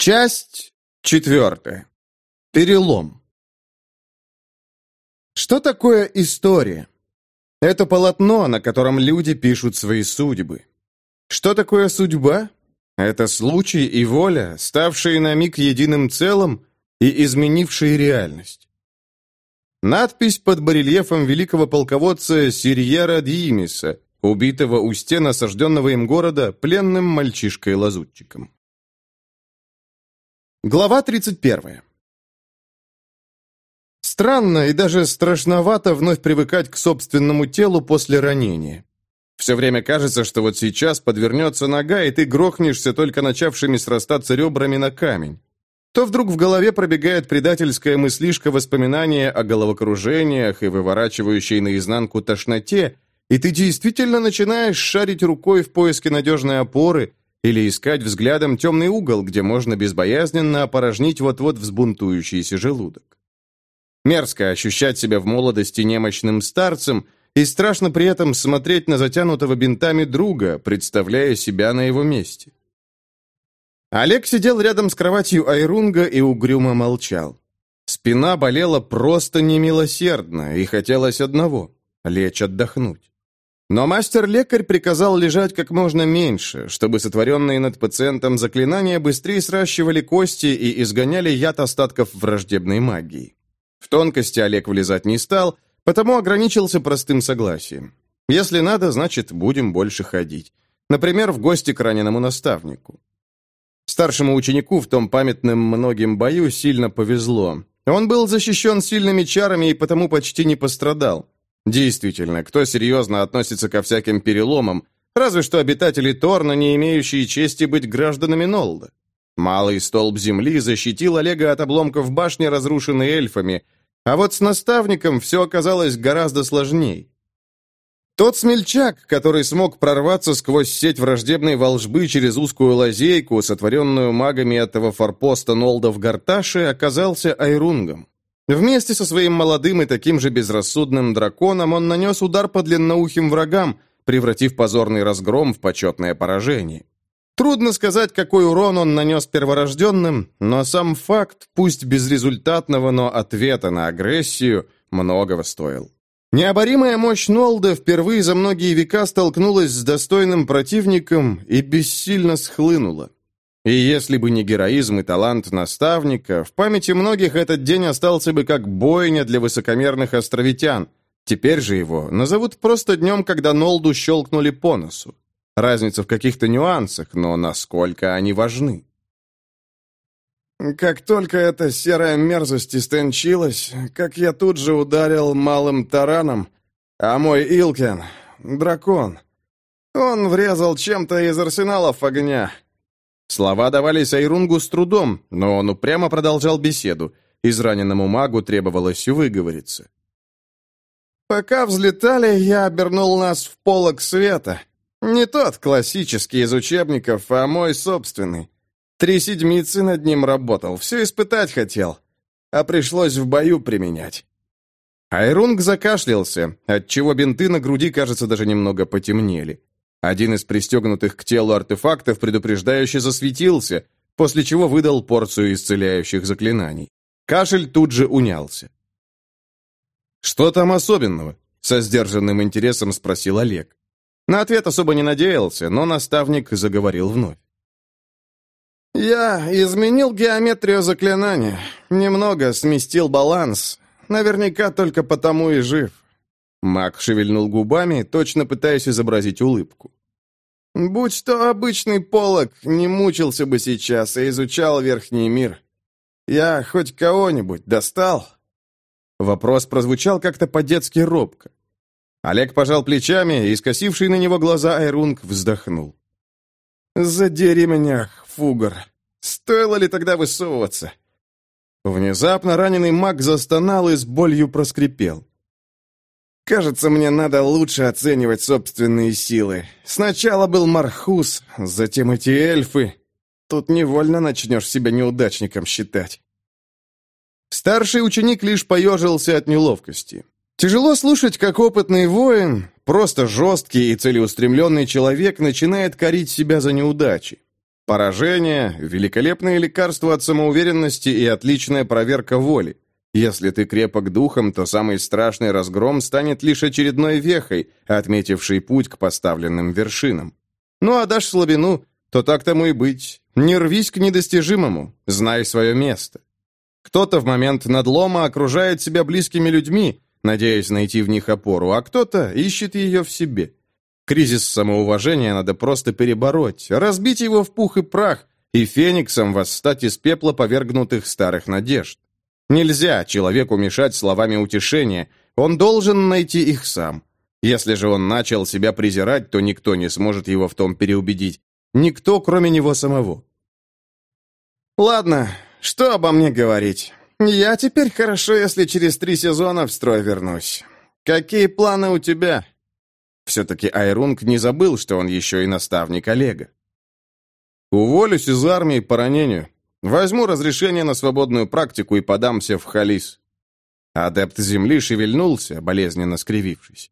Часть четвертая. Перелом. Что такое история? Это полотно, на котором люди пишут свои судьбы. Что такое судьба? Это случай и воля, ставшие на миг единым целым и изменившие реальность. Надпись под барельефом великого полководца Сирьера Дьимиса, убитого у стен осажденного им города пленным мальчишкой-лазутчиком. Глава 31. Странно и даже страшновато вновь привыкать к собственному телу после ранения. Все время кажется, что вот сейчас подвернется нога, и ты грохнешься только начавшими срастаться ребрами на камень. То вдруг в голове пробегает предательская мыслишка воспоминания о головокружениях и выворачивающей наизнанку тошноте, и ты действительно начинаешь шарить рукой в поиске надежной опоры или искать взглядом темный угол, где можно безбоязненно опорожнить вот-вот взбунтующийся желудок. Мерзко ощущать себя в молодости немощным старцем – и страшно при этом смотреть на затянутого бинтами друга, представляя себя на его месте. Олег сидел рядом с кроватью Айрунга и угрюмо молчал. Спина болела просто немилосердно, и хотелось одного — лечь отдохнуть. Но мастер-лекарь приказал лежать как можно меньше, чтобы сотворенные над пациентом заклинания быстрее сращивали кости и изгоняли яд остатков враждебной магии. В тонкости Олег влезать не стал — Потому ограничился простым согласием. Если надо, значит, будем больше ходить. Например, в гости к раненому наставнику. Старшему ученику в том памятном многим бою сильно повезло. Он был защищен сильными чарами и потому почти не пострадал. Действительно, кто серьезно относится ко всяким переломам, разве что обитатели Торна, не имеющие чести быть гражданами Нолда. Малый столб земли защитил Олега от обломков башни, разрушенной эльфами, а вот с наставником все оказалось гораздо сложнее. Тот смельчак, который смог прорваться сквозь сеть враждебной волжбы через узкую лазейку, сотворенную магами этого форпоста Нолда в Гарташе, оказался Айрунгом. Вместе со своим молодым и таким же безрассудным драконом он нанес удар по длинноухим врагам, превратив позорный разгром в почетное поражение. Трудно сказать, какой урон он нанес перворожденным, но сам факт, пусть безрезультатного, но ответа на агрессию, многого стоил. Необоримая мощь Нолда впервые за многие века столкнулась с достойным противником и бессильно схлынула. И если бы не героизм и талант наставника, в памяти многих этот день остался бы как бойня для высокомерных островитян. Теперь же его назовут просто днем, когда Нолду щелкнули по носу. Разница в каких-то нюансах, но насколько они важны. Как только эта серая мерзость истончилась, как я тут же ударил малым тараном, а мой Илкен — дракон. Он врезал чем-то из арсеналов огня. Слова давались Айрунгу с трудом, но он упрямо продолжал беседу. Израненному магу требовалось выговориться. Пока взлетали, я обернул нас в полок света. Не тот классический из учебников, а мой собственный. Три седмицы над ним работал, все испытать хотел, а пришлось в бою применять. Айрунг закашлялся, отчего бинты на груди, кажется, даже немного потемнели. Один из пристегнутых к телу артефактов предупреждающе засветился, после чего выдал порцию исцеляющих заклинаний. Кашель тут же унялся. «Что там особенного?» — со сдержанным интересом спросил Олег. На ответ особо не надеялся, но наставник заговорил вновь. «Я изменил геометрию заклинания, немного сместил баланс. Наверняка только потому и жив». Маг шевельнул губами, точно пытаясь изобразить улыбку. «Будь то обычный полог, не мучился бы сейчас и изучал верхний мир. Я хоть кого-нибудь достал?» Вопрос прозвучал как-то по-детски робко. Олег пожал плечами, и скосивший на него глаза Айрунг вздохнул. «Задери меня, Фугар. Стоило ли тогда высовываться?» Внезапно раненый маг застонал и с болью проскрипел. «Кажется, мне надо лучше оценивать собственные силы. Сначала был Мархус, затем эти эльфы. Тут невольно начнешь себя неудачником считать». Старший ученик лишь поежился от неловкости. Тяжело слушать, как опытный воин, просто жесткий и целеустремленный человек начинает корить себя за неудачи. Поражение – великолепное лекарство от самоуверенности и отличная проверка воли. Если ты крепок духом, то самый страшный разгром станет лишь очередной вехой, отметившей путь к поставленным вершинам. Ну а дашь слабину, то так тому и быть. Не рвись к недостижимому, знай свое место. Кто-то в момент надлома окружает себя близкими людьми, надеясь найти в них опору, а кто-то ищет ее в себе. Кризис самоуважения надо просто перебороть, разбить его в пух и прах, и фениксом восстать из пепла повергнутых старых надежд. Нельзя человеку мешать словами утешения, он должен найти их сам. Если же он начал себя презирать, то никто не сможет его в том переубедить. Никто, кроме него самого. «Ладно, что обо мне говорить? Я теперь хорошо, если через три сезона в строй вернусь. Какие планы у тебя?» Все-таки Айрунг не забыл, что он еще и наставник Олега. «Уволюсь из армии по ранению. Возьму разрешение на свободную практику и подамся в Халис». Адепт земли шевельнулся, болезненно скривившись.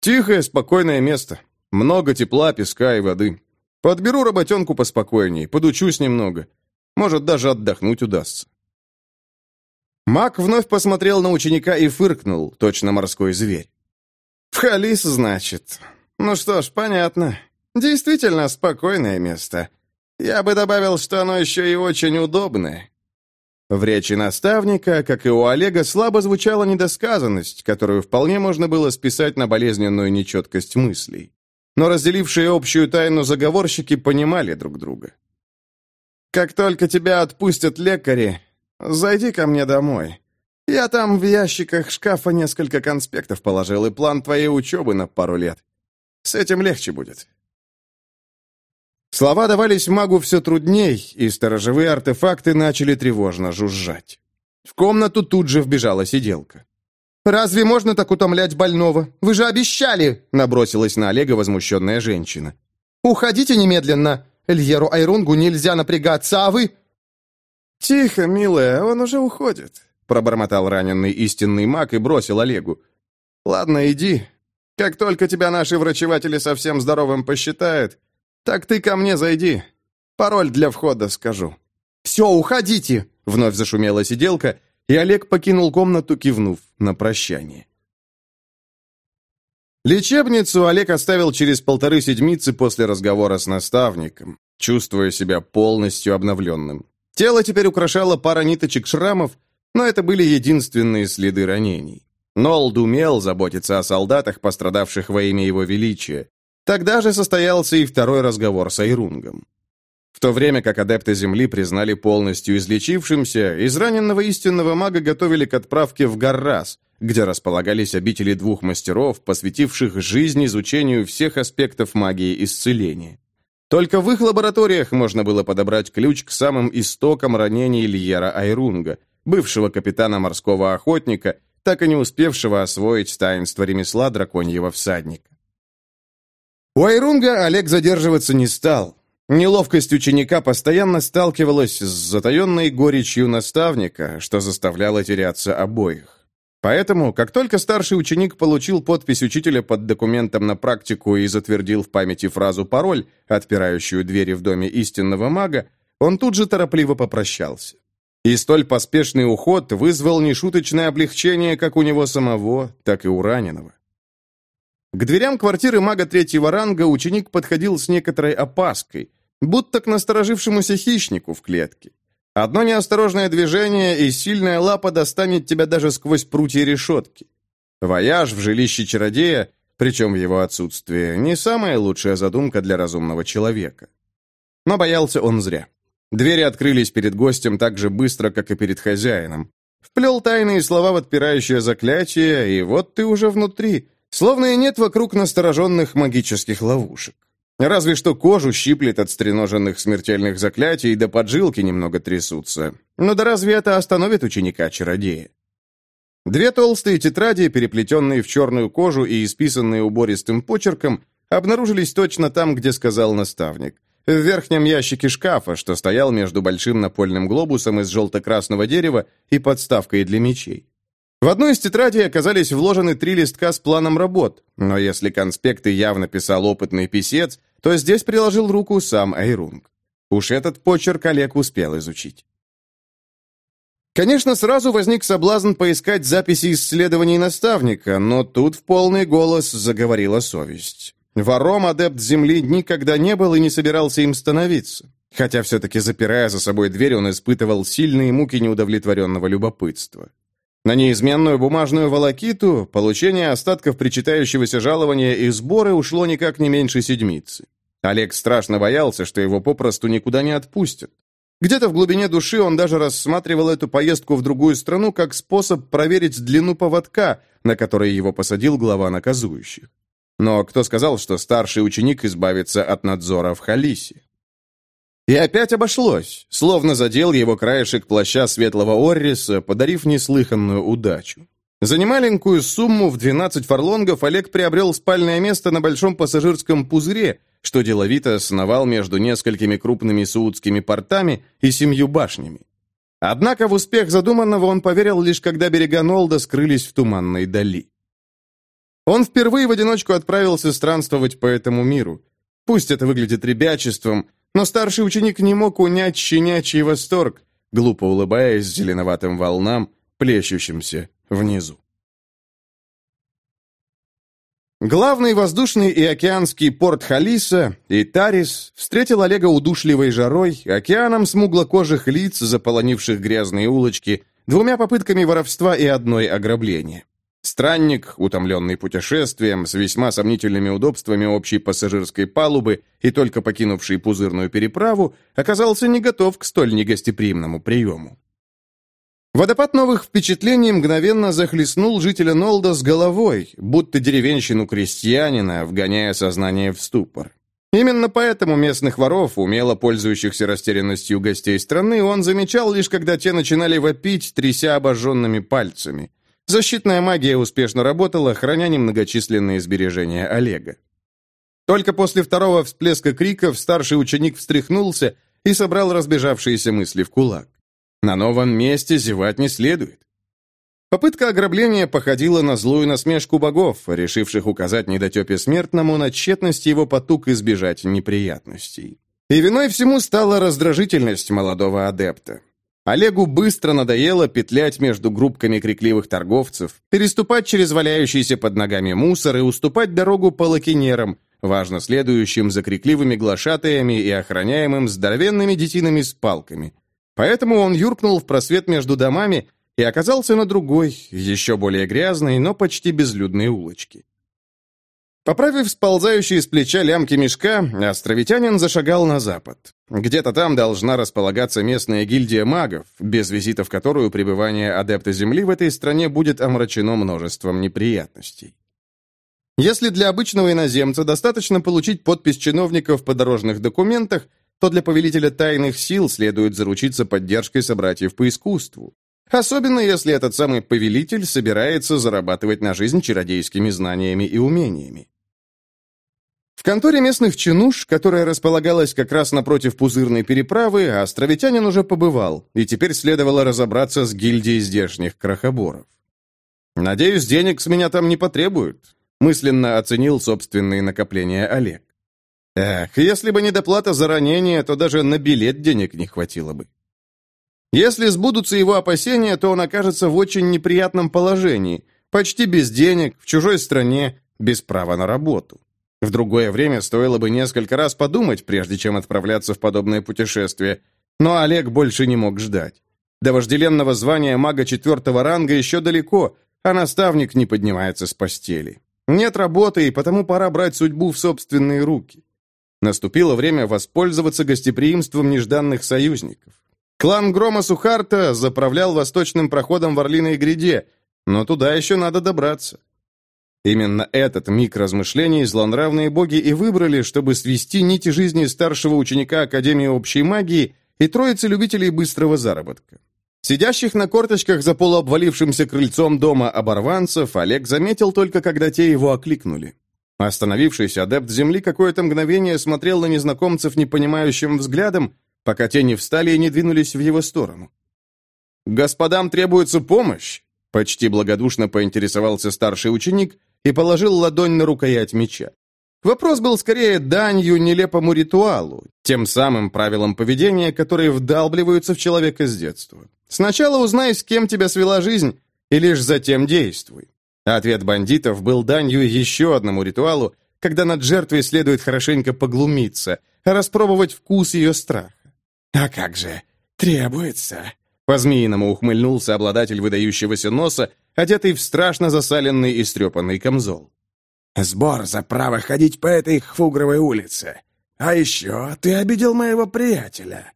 «Тихое, спокойное место. Много тепла, песка и воды. Подберу работенку поспокойней, подучусь немного. Может, даже отдохнуть удастся». Маг вновь посмотрел на ученика и фыркнул, точно морской зверь. «В Халис, значит. Ну что ж, понятно. Действительно спокойное место. Я бы добавил, что оно еще и очень удобное». В речи наставника, как и у Олега, слабо звучала недосказанность, которую вполне можно было списать на болезненную нечеткость мыслей. Но разделившие общую тайну заговорщики понимали друг друга. «Как только тебя отпустят лекари, зайди ко мне домой. Я там в ящиках шкафа несколько конспектов положил и план твоей учебы на пару лет. С этим легче будет». Слова давались магу все трудней, и сторожевые артефакты начали тревожно жужжать. В комнату тут же вбежала сиделка. «Разве можно так утомлять больного? Вы же обещали!» набросилась на Олега возмущенная женщина. «Уходите немедленно! Эльеру Айрунгу нельзя напрягаться, а вы...» «Тихо, милая, он уже уходит пробормотал раненый истинный маг и бросил Олегу. «Ладно, иди. Как только тебя наши врачеватели совсем здоровым посчитают, так ты ко мне зайди. Пароль для входа скажу». «Все, уходите!» — вновь зашумела сиделка, и Олег покинул комнату, кивнув на прощание. Лечебницу Олег оставил через полторы седмицы после разговора с наставником, чувствуя себя полностью обновленным. Тело теперь украшало пара ниточек шрамов, но это были единственные следы ранений. Нолд умел заботиться о солдатах, пострадавших во имя его величия. Тогда же состоялся и второй разговор с Айрунгом. В то время как адепты Земли признали полностью излечившимся, израненного истинного мага готовили к отправке в Гаррас, где располагались обители двух мастеров, посвятивших жизнь изучению всех аспектов магии исцеления. Только в их лабораториях можно было подобрать ключ к самым истокам ранений Льера Айрунга, бывшего капитана морского охотника, так и не успевшего освоить таинство ремесла драконьего всадника. У Айрунга Олег задерживаться не стал. Неловкость ученика постоянно сталкивалась с затаенной горечью наставника, что заставляло теряться обоих. Поэтому, как только старший ученик получил подпись учителя под документом на практику и затвердил в памяти фразу-пароль, отпирающую двери в доме истинного мага, он тут же торопливо попрощался. И столь поспешный уход вызвал нешуточное облегчение как у него самого, так и у раненого. К дверям квартиры мага третьего ранга ученик подходил с некоторой опаской, будто к насторожившемуся хищнику в клетке. Одно неосторожное движение, и сильная лапа достанет тебя даже сквозь прутья решетки. Вояж в жилище чародея, причем в его отсутствие, не самая лучшая задумка для разумного человека. Но боялся он зря. Двери открылись перед гостем так же быстро, как и перед хозяином. Вплел тайные слова в отпирающее заклятие, и вот ты уже внутри, словно и нет вокруг настороженных магических ловушек. Разве что кожу щиплет от стреноженных смертельных заклятий, да поджилки немного трясутся. Но да разве это остановит ученика-чародея? Две толстые тетради, переплетенные в черную кожу и исписанные убористым почерком, обнаружились точно там, где сказал наставник в верхнем ящике шкафа, что стоял между большим напольным глобусом из желто-красного дерева и подставкой для мечей. В одной из тетрадей оказались вложены три листка с планом работ, но если конспекты явно писал опытный писец, то здесь приложил руку сам Айрунг. Уж этот почерк Олег успел изучить. Конечно, сразу возник соблазн поискать записи исследований наставника, но тут в полный голос заговорила совесть. Вором адепт Земли никогда не был и не собирался им становиться. Хотя все-таки, запирая за собой дверь, он испытывал сильные муки неудовлетворенного любопытства. На неизменную бумажную волокиту, получение остатков причитающегося жалования и сборы ушло никак не меньше седмицы. Олег страшно боялся, что его попросту никуда не отпустят. Где-то в глубине души он даже рассматривал эту поездку в другую страну как способ проверить длину поводка, на который его посадил глава наказующих. Но кто сказал, что старший ученик избавится от надзора в Халисе? И опять обошлось, словно задел его краешек плаща светлого Орриса, подарив неслыханную удачу. За немаленькую сумму в 12 фарлонгов Олег приобрел спальное место на большом пассажирском пузыре, что деловито сновал между несколькими крупными саудскими портами и семью башнями. Однако в успех задуманного он поверил лишь когда берега Нолда скрылись в туманной дали. Он впервые в одиночку отправился странствовать по этому миру. Пусть это выглядит ребячеством, но старший ученик не мог унять щенячий восторг, глупо улыбаясь зеленоватым волнам, плещущимся внизу. Главный воздушный и океанский порт Халиса, Итарис, встретил Олега удушливой жарой, океаном смуглокожих лиц, заполонивших грязные улочки, двумя попытками воровства и одной ограбления. Странник, утомленный путешествием, с весьма сомнительными удобствами общей пассажирской палубы и только покинувший пузырную переправу, оказался не готов к столь негостеприимному приему. Водопад новых впечатлений мгновенно захлестнул жителя Нолда с головой, будто деревенщину крестьянина, вгоняя сознание в ступор. Именно поэтому местных воров, умело пользующихся растерянностью гостей страны, он замечал лишь, когда те начинали вопить, тряся обожженными пальцами. Защитная магия успешно работала, храня немногочисленные сбережения Олега. Только после второго всплеска криков старший ученик встряхнулся и собрал разбежавшиеся мысли в кулак. На новом месте зевать не следует. Попытка ограбления походила на злую насмешку богов, решивших указать недотепе смертному на тщетность его потуг избежать неприятностей. И виной всему стала раздражительность молодого адепта. Олегу быстро надоело петлять между группками крикливых торговцев, переступать через валяющийся под ногами мусор и уступать дорогу палакинерам, важно следующим за крикливыми глашатаями и охраняемым здоровенными детинами с палками – Поэтому он юркнул в просвет между домами и оказался на другой, еще более грязной, но почти безлюдной улочке. Поправив сползающие с плеча лямки мешка, островитянин зашагал на запад. Где-то там должна располагаться местная гильдия магов, без визита в которую пребывание адепта Земли в этой стране будет омрачено множеством неприятностей. Если для обычного иноземца достаточно получить подпись чиновников по дорожных документах, то для повелителя тайных сил следует заручиться поддержкой собратьев по искусству. Особенно если этот самый повелитель собирается зарабатывать на жизнь чародейскими знаниями и умениями. В конторе местных чинуш, которая располагалась как раз напротив пузырной переправы, островитянин уже побывал, и теперь следовало разобраться с гильдией здешних крохоборов. «Надеюсь, денег с меня там не потребуют», мысленно оценил собственные накопления Олег. Эх, если бы не доплата за ранение, то даже на билет денег не хватило бы. Если сбудутся его опасения, то он окажется в очень неприятном положении, почти без денег, в чужой стране, без права на работу. В другое время стоило бы несколько раз подумать, прежде чем отправляться в подобное путешествие, но Олег больше не мог ждать. До вожделенного звания мага четвертого ранга еще далеко, а наставник не поднимается с постели. Нет работы, и потому пора брать судьбу в собственные руки. Наступило время воспользоваться гостеприимством нежданных союзников. Клан Грома Сухарта заправлял восточным проходом в Орлиной гряде, но туда еще надо добраться. Именно этот миг размышлений злонравные боги и выбрали, чтобы свести нити жизни старшего ученика Академии общей магии и троицы любителей быстрого заработка. Сидящих на корточках за полуобвалившимся крыльцом дома оборванцев Олег заметил только, когда те его окликнули. Остановившийся адепт земли какое-то мгновение смотрел на незнакомцев непонимающим взглядом, пока те не встали и не двинулись в его сторону. «Господам требуется помощь!» Почти благодушно поинтересовался старший ученик и положил ладонь на рукоять меча. Вопрос был скорее данью нелепому ритуалу, тем самым правилам поведения, которые вдалбливаются в человека с детства. Сначала узнай, с кем тебя свела жизнь, и лишь затем действуй. Ответ бандитов был данью еще одному ритуалу, когда над жертвой следует хорошенько поглумиться, распробовать вкус ее страха. «А как же? Требуется!» По-змеиному ухмыльнулся обладатель выдающегося носа, одетый в страшно засаленный и стрепанный камзол. «Сбор за право ходить по этой хфугровой улице. А еще ты обидел моего приятеля».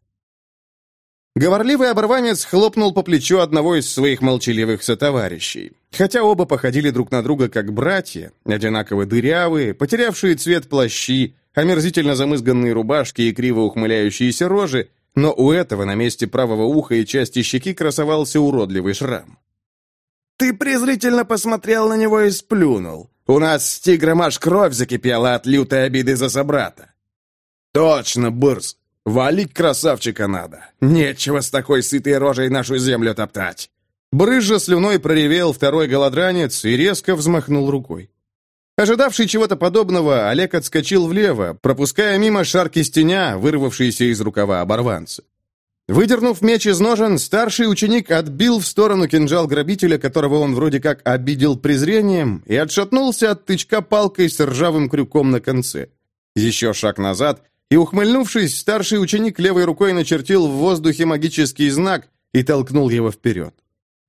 Говорливый оборванец хлопнул по плечу одного из своих молчаливых сотоварищей. Хотя оба походили друг на друга как братья, одинаково дырявые, потерявшие цвет плащи, омерзительно замызганные рубашки и криво ухмыляющиеся рожи, но у этого на месте правого уха и части щеки красовался уродливый шрам. «Ты презрительно посмотрел на него и сплюнул. У нас с тигром аж кровь закипела от лютой обиды за собрата». «Точно, Бурс. Валить красавчика надо. Нечего с такой сытой рожей нашу землю топтать». Брызжа слюной проревел второй голодранец и резко взмахнул рукой. Ожидавший чего-то подобного, Олег отскочил влево, пропуская мимо шарки стеня, вырвавшиеся из рукава оборванца. Выдернув меч из ножен, старший ученик отбил в сторону кинжал грабителя, которого он вроде как обидел презрением, и отшатнулся от тычка палкой с ржавым крюком на конце. Еще шаг назад, и, ухмыльнувшись, старший ученик левой рукой начертил в воздухе магический знак и толкнул его вперед.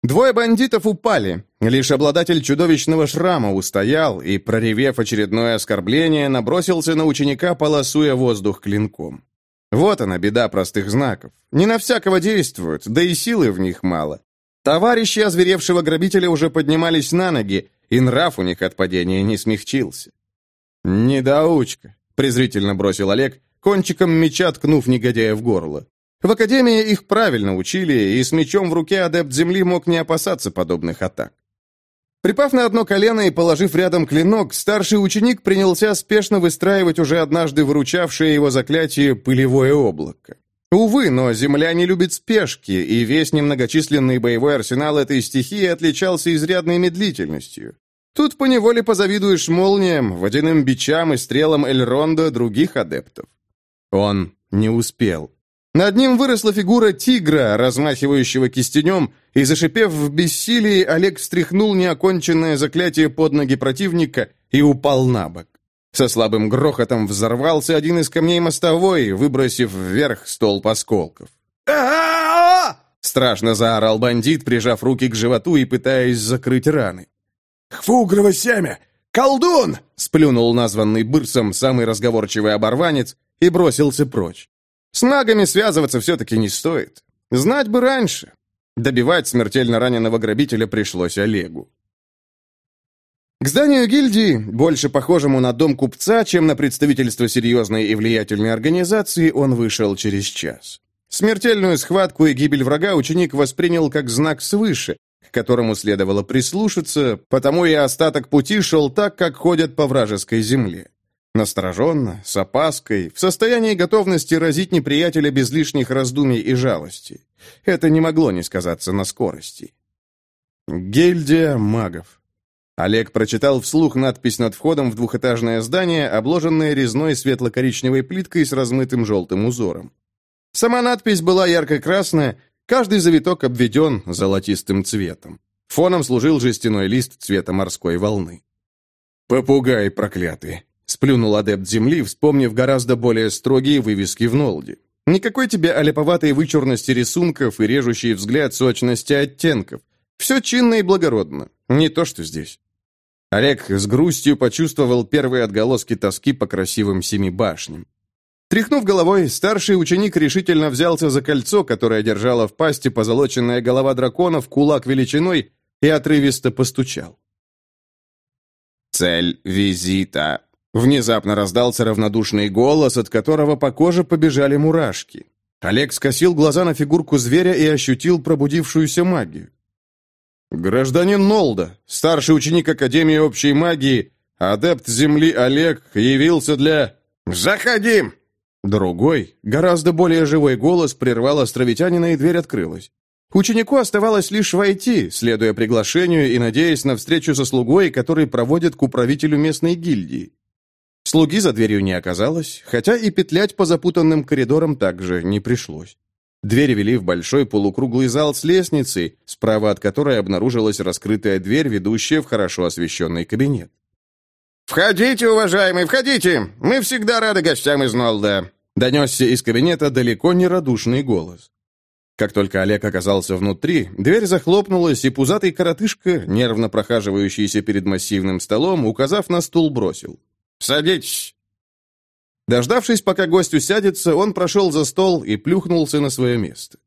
Двое бандитов упали. Лишь обладатель чудовищного шрама устоял и, проревев очередное оскорбление, набросился на ученика, полосуя воздух клинком. Вот она, беда простых знаков. Не на всякого действуют, да и силы в них мало. Товарищи озверевшего грабителя уже поднимались на ноги, и нрав у них от падения не смягчился. «Недоучка», — презрительно бросил Олег, кончиком меча ткнув негодяя в горло. В Академии их правильно учили, и с мечом в руке адепт Земли мог не опасаться подобных атак. Припав на одно колено и положив рядом клинок, старший ученик принялся спешно выстраивать уже однажды выручавшее его заклятие «пылевое облако». Увы, но Земля не любит спешки, и весь немногочисленный боевой арсенал этой стихии отличался изрядной медлительностью. Тут поневоле позавидуешь молниям, водяным бичам и стрелам Эльронда других адептов. Он не успел. Над ним выросла фигура тигра, размахивающего кистенем, и, зашипев в бессилии, Олег встряхнул неоконченное заклятие под ноги противника и упал на бок. Со слабым грохотом взорвался один из камней мостовой, выбросив вверх столб осколков. Страшно заорал бандит, прижав руки к животу и пытаясь закрыть раны. «Хфугрово семя! Колдун!» сплюнул названный бырсом самый разговорчивый оборванец и бросился прочь. С нагами связываться все-таки не стоит. Знать бы раньше. Добивать смертельно раненого грабителя пришлось Олегу. К зданию гильдии, больше похожему на дом купца, чем на представительство серьезной и влиятельной организации, он вышел через час. Смертельную схватку и гибель врага ученик воспринял как знак свыше, к которому следовало прислушаться, потому и остаток пути шел так, как ходят по вражеской земле. Настороженно, с опаской, в состоянии готовности разить неприятеля без лишних раздумий и жалости. Это не могло не сказаться на скорости. Гильдия магов. Олег прочитал вслух надпись над входом в двухэтажное здание, обложенное резной светло-коричневой плиткой с размытым желтым узором. Сама надпись была ярко-красная, каждый завиток обведен золотистым цветом. Фоном служил жестяной лист цвета морской волны. «Попугай проклятый!» Сплюнул адепт земли, вспомнив гораздо более строгие вывески в Нолде. Никакой тебе олеповатой вычурности рисунков и режущий взгляд сочности оттенков. Все чинно и благородно. Не то, что здесь. Олег с грустью почувствовал первые отголоски тоски по красивым семи башням. Тряхнув головой, старший ученик решительно взялся за кольцо, которое держало в пасти позолоченная голова дракона в кулак величиной, и отрывисто постучал. «Цель визита Внезапно раздался равнодушный голос, от которого по коже побежали мурашки. Олег скосил глаза на фигурку зверя и ощутил пробудившуюся магию. «Гражданин Нолда, старший ученик Академии общей магии, адепт Земли Олег, явился для...» «Заходим!» Другой, гораздо более живой голос прервал островитянина, и дверь открылась. Ученику оставалось лишь войти, следуя приглашению и надеясь на встречу со слугой, который проводит к управителю местной гильдии. Слуги за дверью не оказалось, хотя и петлять по запутанным коридорам также не пришлось. Двери вели в большой полукруглый зал с лестницей, справа от которой обнаружилась раскрытая дверь, ведущая в хорошо освещенный кабинет. «Входите, уважаемый, входите! Мы всегда рады гостям из Нолда!» Донесся из кабинета далеко не радушный голос. Как только Олег оказался внутри, дверь захлопнулась, и пузатый коротышка, нервно прохаживающийся перед массивным столом, указав на стул, бросил. «Садитесь!» Дождавшись, пока гость усядется, он прошел за стол и плюхнулся на свое место.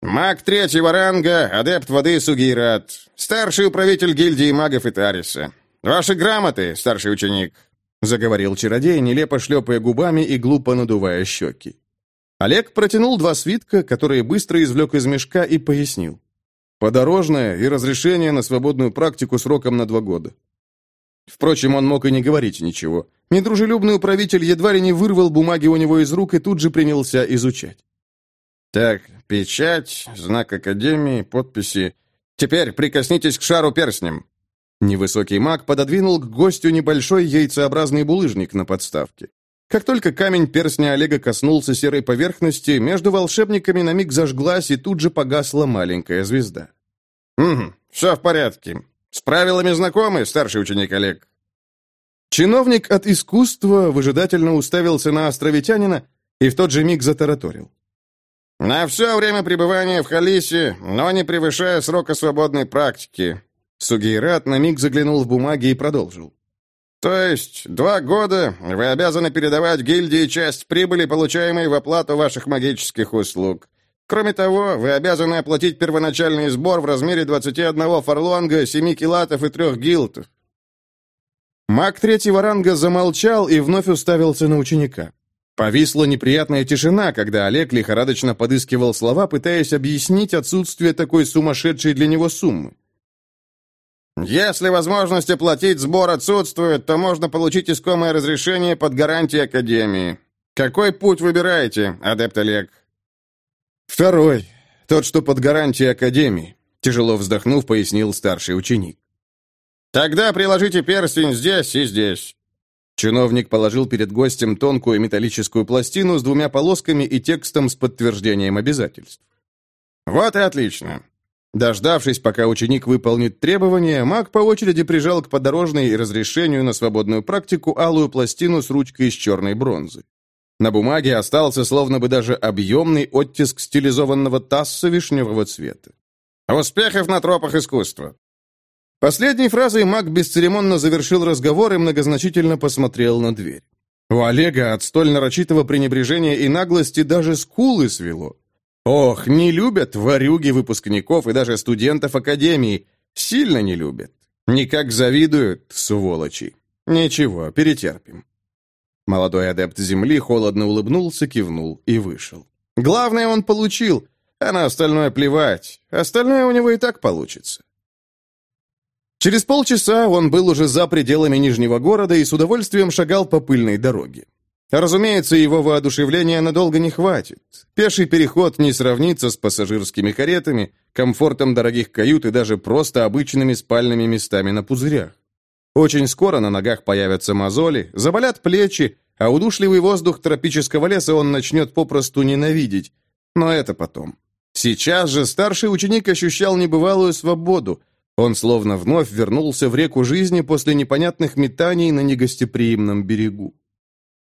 «Маг третьего ранга, адепт воды Сугейрат, старший управитель гильдии магов Итариса. Ваши грамоты, старший ученик», — заговорил чародей, нелепо шлепая губами и глупо надувая щеки. Олег протянул два свитка, которые быстро извлек из мешка и пояснил. «Подорожное и разрешение на свободную практику сроком на два года». Впрочем, он мог и не говорить ничего. Недружелюбный управитель едва ли не вырвал бумаги у него из рук и тут же принялся изучать. «Так, печать, знак Академии, подписи. Теперь прикоснитесь к шару перстнем». Невысокий маг пододвинул к гостю небольшой яйцеобразный булыжник на подставке. Как только камень перстня Олега коснулся серой поверхности, между волшебниками на миг зажглась и тут же погасла маленькая звезда. «Угу, все в порядке. С правилами знакомы, старший ученик Олег?» Чиновник от искусства выжидательно уставился на островитянина и в тот же миг затараторил. «На все время пребывания в Халисе, но не превышая срока свободной практики». Сугейрат на миг заглянул в бумаги и продолжил. То есть два года вы обязаны передавать гильдии часть прибыли, получаемой в оплату ваших магических услуг. Кроме того, вы обязаны оплатить первоначальный сбор в размере 21 фарлонга, 7 килатов и 3 гилтов. Маг третьего ранга замолчал и вновь уставился на ученика. Повисла неприятная тишина, когда Олег лихорадочно подыскивал слова, пытаясь объяснить отсутствие такой сумасшедшей для него суммы. Если возможность оплатить сбор отсутствует, то можно получить искомое разрешение под гарантией Академии. Какой путь выбираете, адепт Олег? Второй. Тот, что под гарантией Академии. Тяжело вздохнув, пояснил старший ученик. Тогда приложите перстень здесь и здесь. Чиновник положил перед гостем тонкую металлическую пластину с двумя полосками и текстом с подтверждением обязательств. Вот и отлично. Дождавшись, пока ученик выполнит требования, маг по очереди прижал к подорожной и разрешению на свободную практику алую пластину с ручкой из черной бронзы. На бумаге остался словно бы даже объемный оттиск стилизованного тасса вишневого цвета. «Успехов на тропах искусства!» Последней фразой маг бесцеремонно завершил разговор и многозначительно посмотрел на дверь. У Олега от столь нарочитого пренебрежения и наглости даже скулы свело. Ох, не любят варюги выпускников и даже студентов академии. Сильно не любят. Никак завидуют, сволочи. Ничего, перетерпим. Молодой адепт земли холодно улыбнулся, кивнул и вышел. Главное он получил, а на остальное плевать. Остальное у него и так получится. Через полчаса он был уже за пределами Нижнего города и с удовольствием шагал по пыльной дороге. Разумеется, его воодушевления надолго не хватит. Пеший переход не сравнится с пассажирскими каретами, комфортом дорогих кают и даже просто обычными спальными местами на пузырях. Очень скоро на ногах появятся мозоли, заболят плечи, а удушливый воздух тропического леса он начнет попросту ненавидеть. Но это потом. Сейчас же старший ученик ощущал небывалую свободу. Он словно вновь вернулся в реку жизни после непонятных метаний на негостеприимном берегу.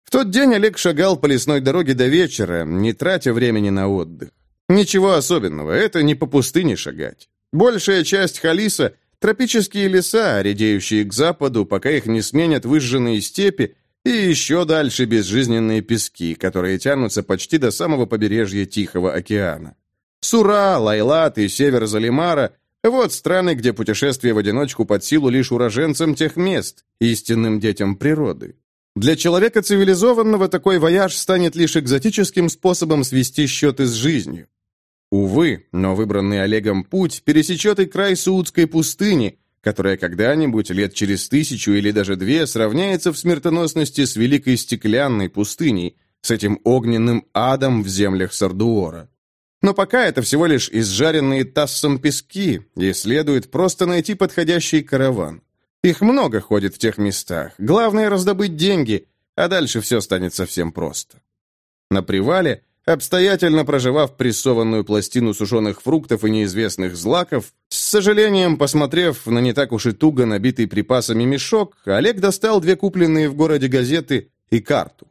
В тот день Олег шагал по лесной дороге до вечера, не тратя времени на отдых. Ничего особенного, это не по пустыне шагать. Большая часть Халиса — тропические леса, редеющие к западу, пока их не сменят выжженные степи, и еще дальше безжизненные пески, которые тянутся почти до самого побережья Тихого океана. Сура, Лайлат и север Залимара — вот страны, где путешествие в одиночку под силу лишь уроженцам тех мест, истинным детям природы. Для человека цивилизованного такой вояж станет лишь экзотическим способом свести счеты с жизнью. Увы, но выбранный Олегом путь пересечет и край Саудской пустыни, которая когда-нибудь лет через тысячу или даже две сравняется в смертоносности с Великой Стеклянной пустыней, с этим огненным адом в землях Сардуора. Но пока это всего лишь изжаренные тассом пески, и следует просто найти подходящий караван. Их много ходит в тех местах. Главное раздобыть деньги, а дальше все станет совсем просто. На привале, обстоятельно проживав прессованную пластину сушеных фруктов и неизвестных злаков, с сожалением посмотрев на не так уж и туго набитый припасами мешок, Олег достал две купленные в городе газеты и карту.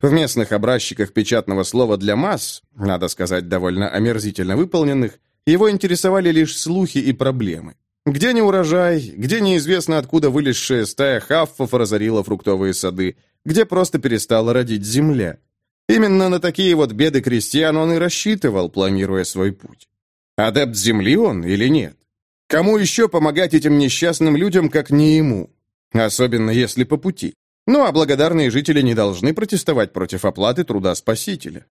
В местных образчиках печатного слова для масс, надо сказать, довольно омерзительно выполненных, его интересовали лишь слухи и проблемы. Где не урожай, где неизвестно откуда вылезшая стая хаффов разорила фруктовые сады, где просто перестала родить земля. Именно на такие вот беды крестьян он и рассчитывал, планируя свой путь. Адепт земли он или нет? Кому еще помогать этим несчастным людям, как не ему? Особенно если по пути. Ну а благодарные жители не должны протестовать против оплаты труда спасителя.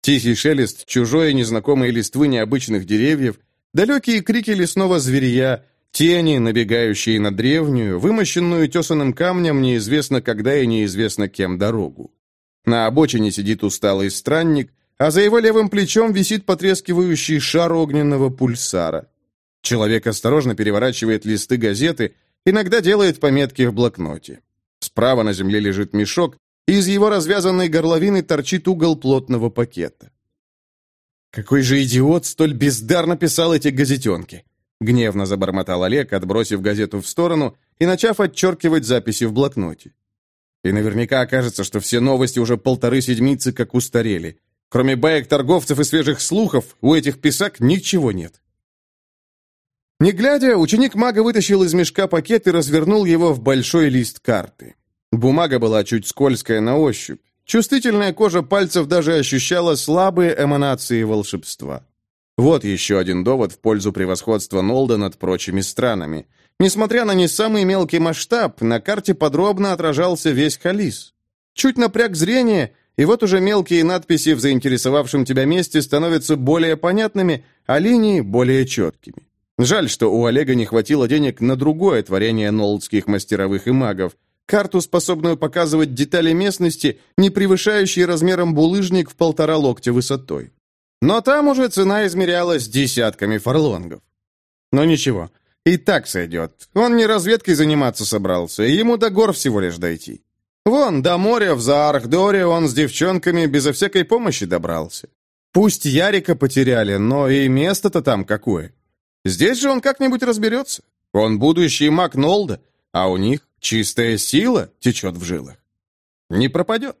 Тихий шелест чужой и незнакомой листвы необычных деревьев, далекие крики лесного зверья, тени, набегающие на древнюю, вымощенную тесаным камнем неизвестно когда и неизвестно кем дорогу. На обочине сидит усталый странник, а за его левым плечом висит потрескивающий шар огненного пульсара. Человек осторожно переворачивает листы газеты, иногда делает пометки в блокноте. Справа на земле лежит мешок, и из его развязанной горловины торчит угол плотного пакета. «Какой же идиот столь бездарно писал эти газетенки!» Гневно забормотал Олег, отбросив газету в сторону и начав отчеркивать записи в блокноте. И наверняка окажется, что все новости уже полторы седмицы как устарели. Кроме баек торговцев и свежих слухов, у этих писак ничего нет. Не глядя, ученик мага вытащил из мешка пакет и развернул его в большой лист карты. Бумага была чуть скользкая на ощупь. Чувствительная кожа пальцев даже ощущала слабые эманации волшебства. Вот еще один довод в пользу превосходства Нолда над прочими странами. Несмотря на не самый мелкий масштаб, на карте подробно отражался весь Халис. Чуть напряг зрение, и вот уже мелкие надписи в заинтересовавшем тебя месте становятся более понятными, а линии более четкими. Жаль, что у Олега не хватило денег на другое творение нолдских мастеровых и магов, карту, способную показывать детали местности, не превышающие размером булыжник в полтора локтя высотой. Но там уже цена измерялась десятками фарлонгов. Но ничего, и так сойдет. Он не разведкой заниматься собрался, ему до гор всего лишь дойти. Вон, до моря в Заархдоре он с девчонками безо всякой помощи добрался. Пусть Ярика потеряли, но и место-то там какое. Здесь же он как-нибудь разберется. Он будущий маг Нолда, а у них чистая сила течет в жилах. Не пропадет.